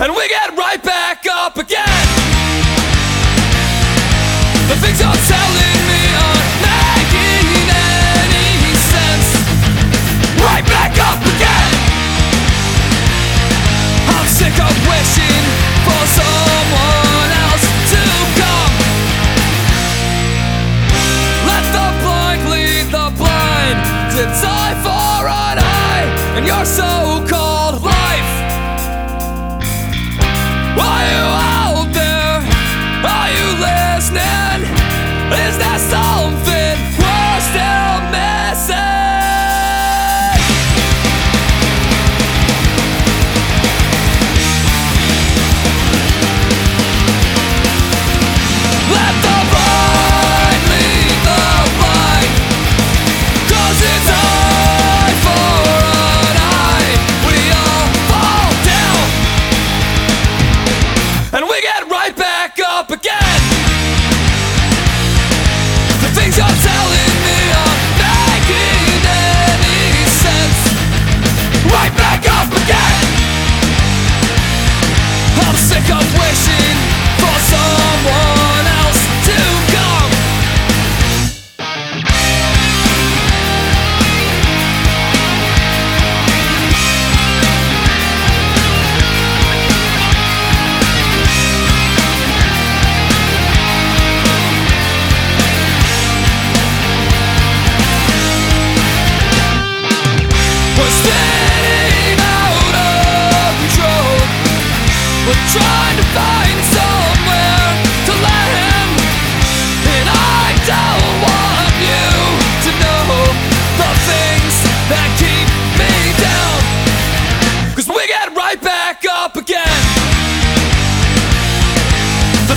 and we get right back up again. The things you're telling me aren't making any sense. Right back up again. I'm sick of wishing for someone else to come. Let the blind lead the blind. It's eye for an eye, and you're so.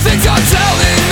Things I'm telling